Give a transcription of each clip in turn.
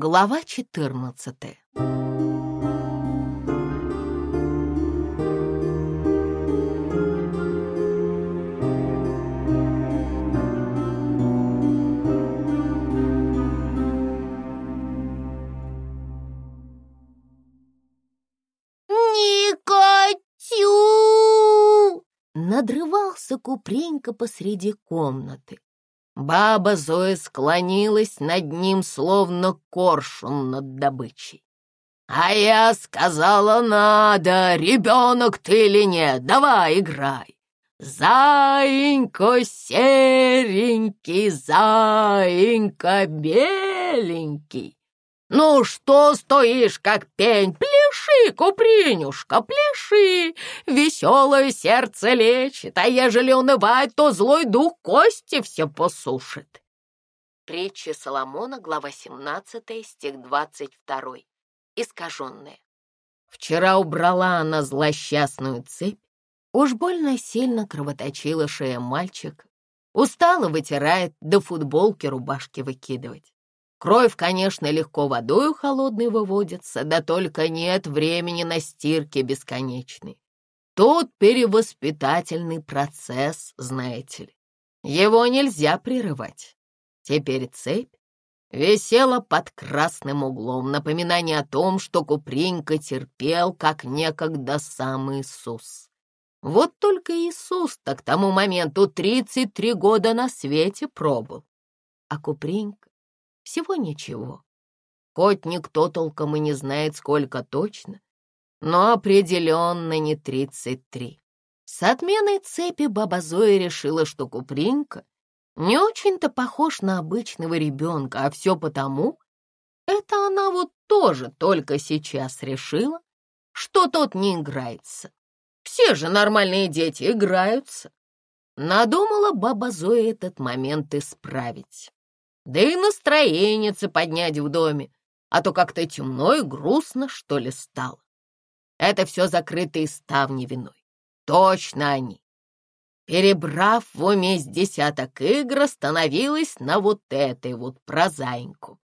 Глава четырнадцатая. Никатю! Надрывался Купренька посреди комнаты. Баба Зоя склонилась над ним, словно коршун над добычей. «А я сказала, надо, ребенок ты или нет, давай играй!» «Заинька серенький, заинька беленький!» «Ну что стоишь, как пень? Пляши, купринюшка, пляши! Веселое сердце лечит, а ежели унывать, то злой дух кости все посушит». Притча Соломона, глава 17, стих 22. Искаженная. Вчера убрала она злосчастную цепь, уж больно сильно кровоточила шея мальчика, устало вытирает, до футболки рубашки выкидывать. Кровь, конечно, легко водою холодной выводится, да только нет времени на стирки бесконечной. Тут перевоспитательный процесс, знаете ли. Его нельзя прерывать. Теперь цепь висела под красным углом, напоминание о том, что Купринка терпел, как некогда сам Иисус. Вот только Иисус-то к тому моменту 33 года на свете пробыл. А Купринка всего ничего. Хоть никто толком и не знает, сколько точно, но определенно не тридцать три. С отменой цепи баба Зоя решила, что Купринка не очень-то похож на обычного ребенка, а все потому, это она вот тоже только сейчас решила, что тот не играется. Все же нормальные дети играются. Надумала баба Зоя этот момент исправить да и настроение поднять в доме, а то как-то темно и грустно, что ли, стало. Это все закрытые ставни виной. Точно они. Перебрав в уме с десяток игр, остановилась на вот этой вот прозаиньку.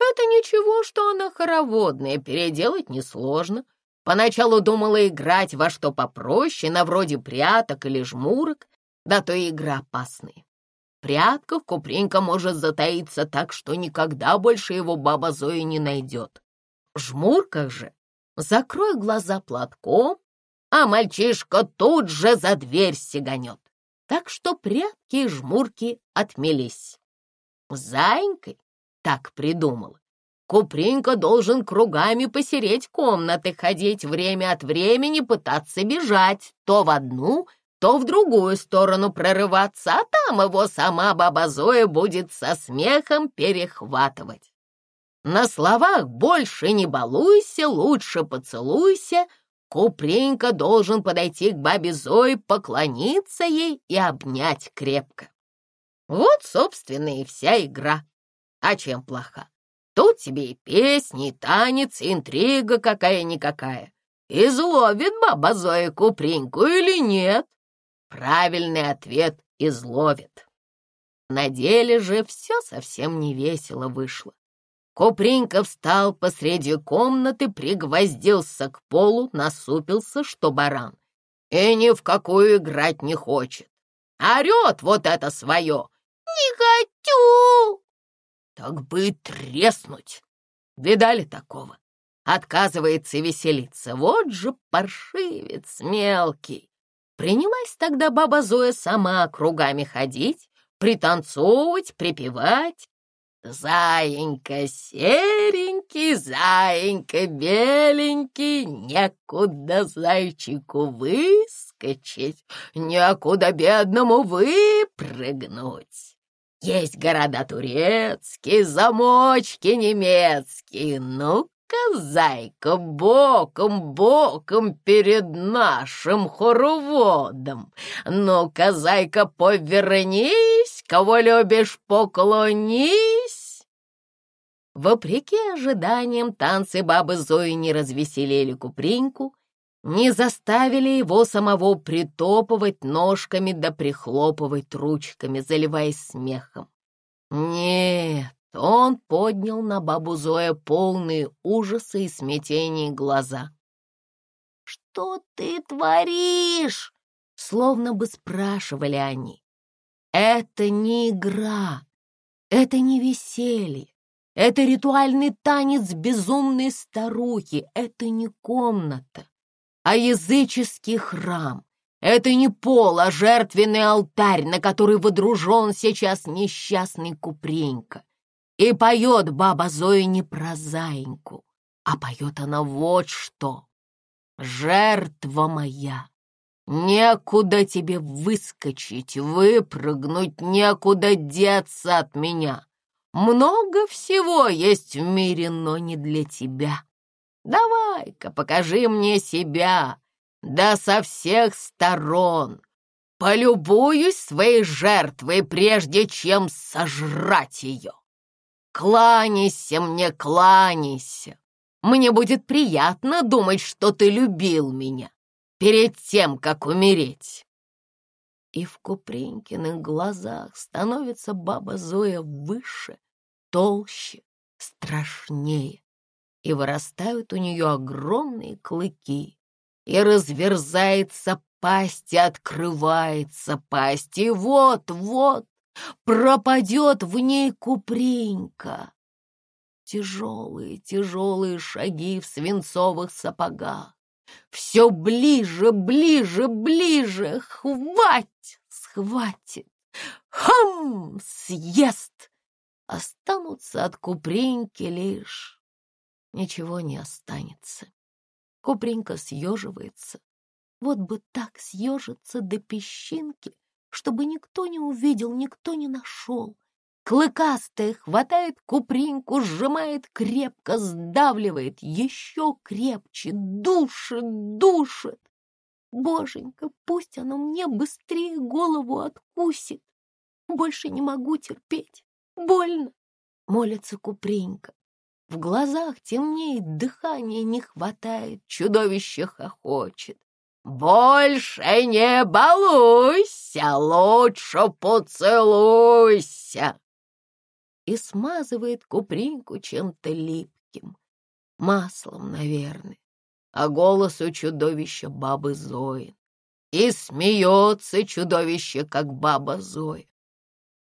Это ничего, что она хороводная, переделать несложно. Поначалу думала играть во что попроще, на вроде пряток или жмурок, да то и игра опасная прятках Купринка может затаиться так, что никогда больше его баба Зоя не найдет. В жмурках же закрой глаза платком, а мальчишка тут же за дверь сиганет. Так что прятки и жмурки отмелись. Заинькой так придумала. Купринка должен кругами посереть комнаты, ходить время от времени, пытаться бежать то в одну, то в другую сторону прорываться, а там его сама баба Зоя будет со смехом перехватывать. На словах «больше не балуйся, лучше поцелуйся» Купренька должен подойти к бабе Зое, поклониться ей и обнять крепко. Вот, собственно, и вся игра. А чем плоха? Тут тебе и песни, и танец, и интрига какая-никакая. Изловит баба Зоя Купреньку или нет? Правильный ответ изловит. На деле же все совсем не весело вышло. Купринка встал посреди комнаты, пригвоздился к полу, насупился, что баран, и ни в какую играть не хочет. Орет вот это свое. «Не хочу!» Так бы треснуть. Видали такого? Отказывается веселиться. Вот же паршивец мелкий. Принялась тогда баба Зоя сама кругами ходить, пританцовывать, припевать. Заинька серенький, заинька беленький, Некуда зайчику выскочить, Некуда бедному выпрыгнуть. Есть города турецкие, замочки немецкие, ну ну-ка, зайка, боком, боком перед нашим хороводом. Ну-ка, зайка, повернись, кого любишь, поклонись. Вопреки ожиданиям, танцы бабы Зои не развеселили Купринку, не заставили его самого притопывать ножками да прихлопывать ручками, заливаясь смехом. Нет, он поднял на бабу Зоя полные ужаса и смятения глаза. «Что ты творишь?» — словно бы спрашивали они. «Это не игра, это не веселье, это ритуальный танец безумной старухи, это не комната, а языческий храм. Это не пол, а жертвенный алтарь, на который водружен сейчас несчастный Купренька. И поет баба Зоя не про заиньку, а поет она вот что. «Жертва моя, некуда тебе выскочить, выпрыгнуть, некуда деться от меня. Много всего есть в мире, но не для тебя. Давай-ка покажи мне себя, да со всех сторон. Полюбуюсь своей жертвой, прежде чем сожрать ее. Кланяйся мне, кланяйся. Мне будет приятно думать, что ты любил меня перед тем, как умереть. И в Купринкиных глазах становится баба Зоя выше, толще, страшнее, и вырастают у нее огромные клыки, и разверзается пасть, и открывается пасть, и вот-вот пропадет в ней Купринка. Тяжелые, тяжелые шаги в свинцовых сапогах. Все ближе, ближе, ближе. Хвать, схватит. Хам, съест. Останутся от Купринки лишь. Ничего не останется. Купринка съеживается. Вот бы так съежиться до песчинки, чтобы никто не увидел, никто не нашел. Клыкастая хватает купринку, сжимает крепко, сдавливает, еще крепче, душит, душит. Боженька, пусть оно мне быстрее голову откусит. Больше не могу терпеть. Больно, молится Купринка. В глазах темнеет, дыхания не хватает, чудовище хохочет. «Больше не балуйся, лучше поцелуйся!» И смазывает купринку чем-то липким, маслом, наверное, а голос у чудовища бабы Зои. И смеется чудовище, как баба Зоя.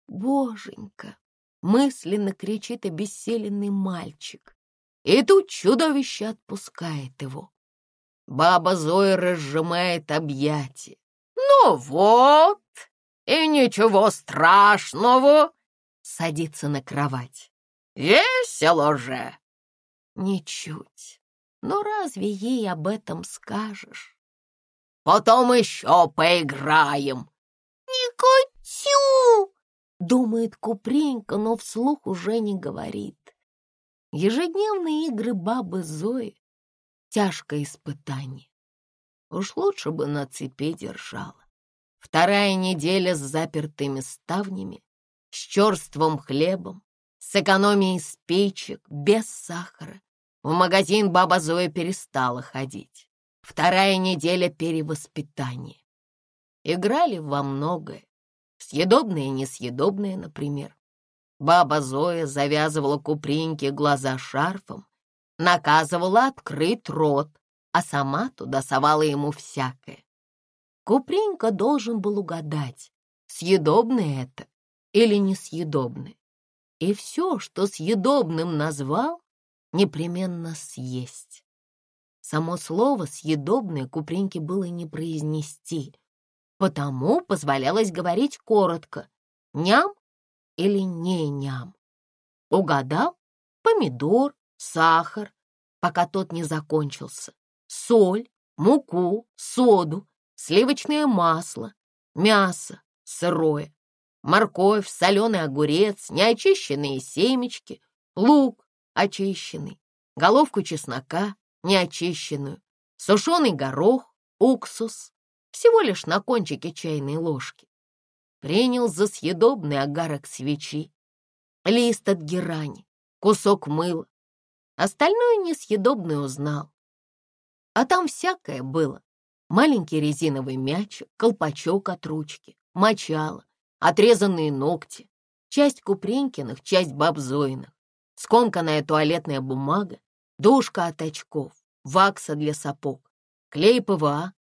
«Боженька!» — мысленно кричит обессиленный мальчик. И тут чудовище отпускает его. Баба Зоя разжимает объятия. «Ну вот, и ничего страшного!» Садится на кровать. «Весело же!» «Ничуть. Но разве ей об этом скажешь?» «Потом еще поиграем!» «Не хочу!» Думает Купренька, но вслух уже не говорит. Ежедневные игры бабы Зои тяжкое испытание. Уж лучше бы на цепи держала. Вторая неделя с запертыми ставнями, с черствым хлебом, с экономией спичек, без сахара. В магазин баба Зоя перестала ходить. Вторая неделя перевоспитания. Играли во многое. Съедобное и несъедобное, например. Баба Зоя завязывала купринки глаза шарфом, наказывала открыть рот, а сама туда совала ему всякое. Купринка должен был угадать, съедобное это или несъедобное. И все, что съедобным назвал, непременно съесть. Само слово «съедобное» Купринке было не произнести, потому позволялось говорить коротко «ням» или «не ням». Угадал? Помидор, сахар, пока тот не закончился, соль, муку, соду, сливочное масло, мясо сырое, морковь, соленый огурец, неочищенные семечки, лук очищенный, головку чеснока неочищенную, сушеный горох, уксус, всего лишь на кончике чайной ложки. Принял за съедобный агарок свечи, лист от герани, кусок мыла, Остальное несъедобное узнал. А там всякое было. Маленький резиновый мячик, колпачок от ручки, мочало, отрезанные ногти. Часть Купринкиных, часть Бабзоиных. Скомканная туалетная бумага, душка от очков, вакса для сапог, клей ПВА,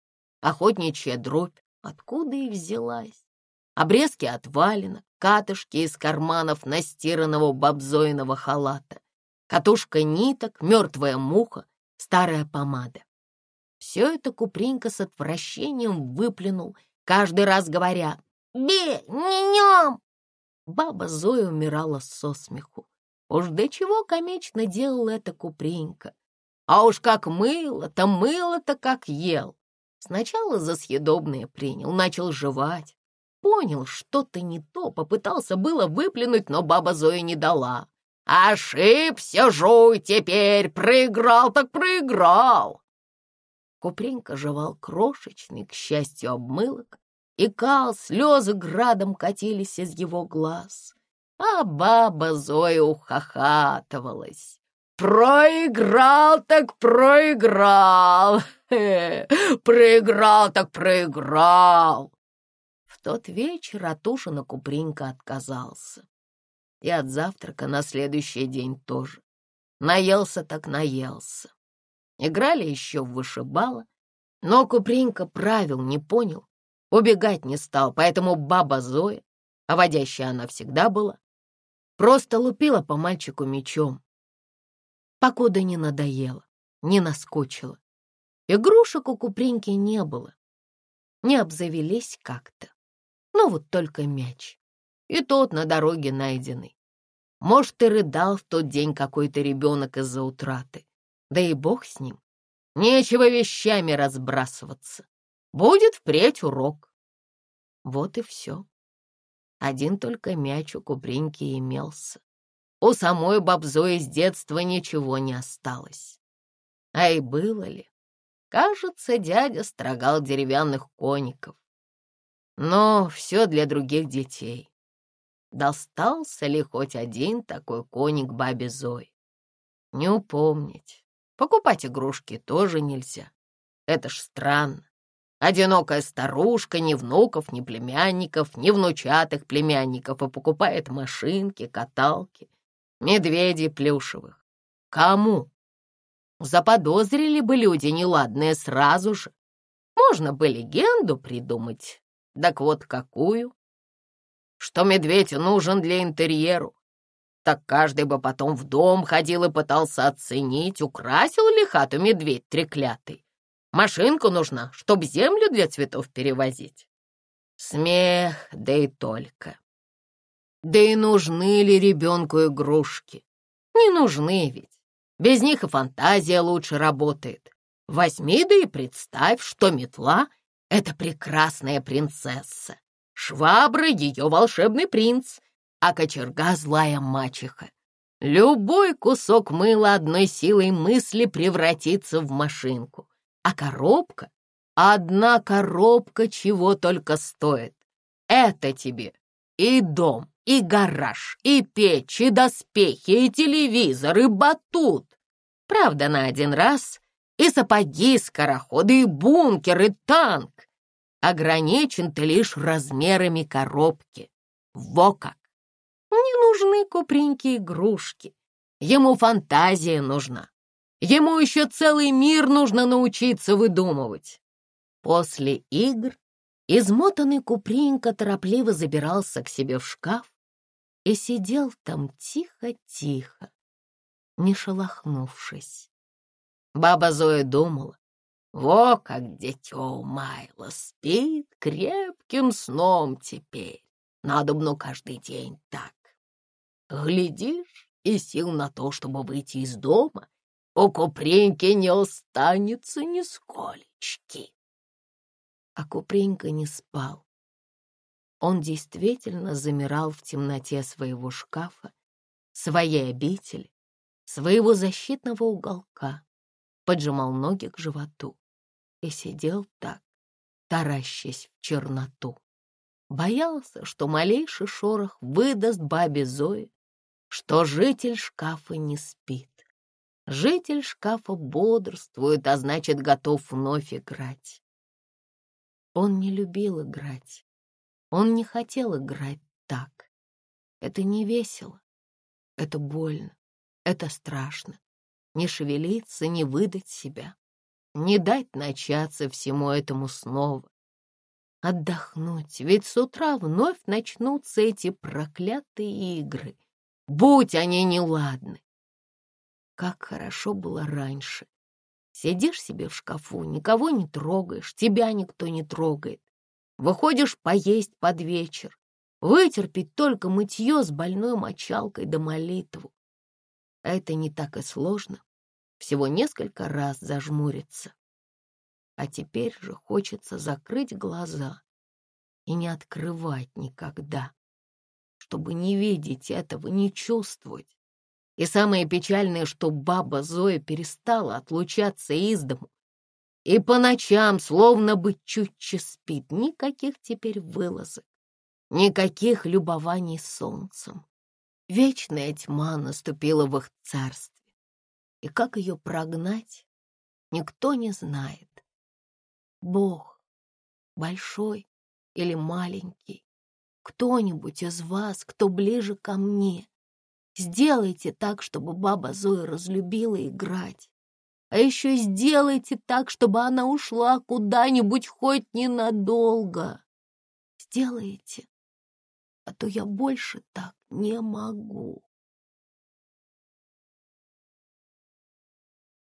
охотничья дробь. Откуда и взялась? Обрезки от валенок, катышки из карманов настиранного бабзоиного халата, катушка ниток, мертвая муха, старая помада. Все это Купринка с отвращением выплюнул, каждый раз говоря «Бе, не ням!» Баба Зоя умирала со смеху. Уж до чего комично делала это Купринка. А уж как мыло-то, мыло-то как ел. Сначала за съедобное принял, начал жевать. Понял, что-то не то, попытался было выплюнуть, но баба Зоя не дала. «Ошибся, жуй теперь, проиграл так проиграл!» Купренька жевал крошечный, к счастью, обмылок, и кал, слезы градом катились из его глаз. А баба Зоя ухахатывалась. «Проиграл так проиграл! Проиграл так проиграл!» В тот вечер от ужина Купринка отказался. И от завтрака на следующий день тоже. Наелся так наелся. Играли еще в вышибало, но Купринка правил не понял, убегать не стал, поэтому баба Зоя, а водящая она всегда была, просто лупила по мальчику мечом, покуда не надоело, не наскучило. Игрушек у Купринки не было, не обзавелись как-то. Ну вот только мяч, и тот на дороге найденный. Может, и рыдал в тот день какой-то ребенок из-за утраты. Да и бог с ним. Нечего вещами разбрасываться. Будет впредь урок. Вот и все. Один только мяч у Купринки имелся. У самой бабзои с детства ничего не осталось. А и было ли? Кажется, дядя строгал деревянных коников. Но все для других детей. Достался ли хоть один такой коник бабе Зои? Не упомнить. Покупать игрушки тоже нельзя. Это ж странно. Одинокая старушка, ни внуков, ни племянников, ни внучатых племянников, и покупает машинки, каталки, медведей плюшевых. Кому? Заподозрили бы люди неладное сразу же. Можно бы легенду придумать. Так вот какую? Что медведь нужен для интерьеру, так каждый бы потом в дом ходил и пытался оценить, украсил ли хату медведь треклятый. Машинка нужна, чтоб землю для цветов перевозить. Смех, да и только. Да и нужны ли ребенку игрушки? Не нужны ведь. Без них и фантазия лучше работает. Возьми да и представь, что метла — это прекрасная принцесса. Швабра — ее волшебный принц, а кочерга — злая мачеха. Любой кусок мыла одной силой мысли превратится в машинку, а коробка, одна коробка чего только стоит. Это тебе и дом, и гараж, и печь, и доспехи, и телевизор, и батут. Правда, на один раз и сапоги, скороходы, и бункер, и танк. Ограничен ты лишь размерами коробки. Во как! Не нужны купренькие игрушки. Ему фантазия нужна. Ему еще целый мир нужно научиться выдумывать. После игр измотанный Купринка торопливо забирался к себе в шкаф и сидел там тихо-тихо, не шелохнувшись. Баба Зоя думала, во как дитё Майло спит крепким сном теперь. Надо бы, ну, каждый день так. Глядишь, и сил на то, чтобы выйти из дома, у Купреньки не останется ни сколечки. А Купренька не спал. Он действительно замирал в темноте своего шкафа, своей обители, своего защитного уголка, поджимал ноги к животу и сидел так, таращась в черноту. Боялся, что малейший шорох выдаст бабе Зое, что житель шкафа не спит. Житель шкафа бодрствует, а значит, готов вновь играть. Он не любил играть. Он не хотел играть так. Это не весело, это больно, это страшно. Не шевелиться, не выдать себя, не дать начаться всему этому снова. Отдохнуть, ведь с утра вновь начнутся эти проклятые игры, будь они неладны. Как хорошо было раньше. Сидишь себе в шкафу, никого не трогаешь, тебя никто не трогает. Выходишь поесть под вечер, вытерпеть только мытье с больной мочалкой до молитву. А это не так и сложно, всего несколько раз зажмуриться. А теперь же хочется закрыть глаза и не открывать никогда, чтобы не видеть этого, не чувствовать. И самое печальное, что баба Зоя перестала отлучаться из дому и по ночам словно бы чутче спит. Никаких теперь вылазок, никаких любований солнцем. Вечная тьма наступила в их царстве. И как ее прогнать, никто не знает. Бог, большой или маленький, кто-нибудь из вас, кто ближе ко мне, сделайте так, чтобы баба Зоя разлюбила играть, а еще сделайте так, чтобы она ушла куда-нибудь хоть ненадолго. Сделайте, а то я больше так не могу.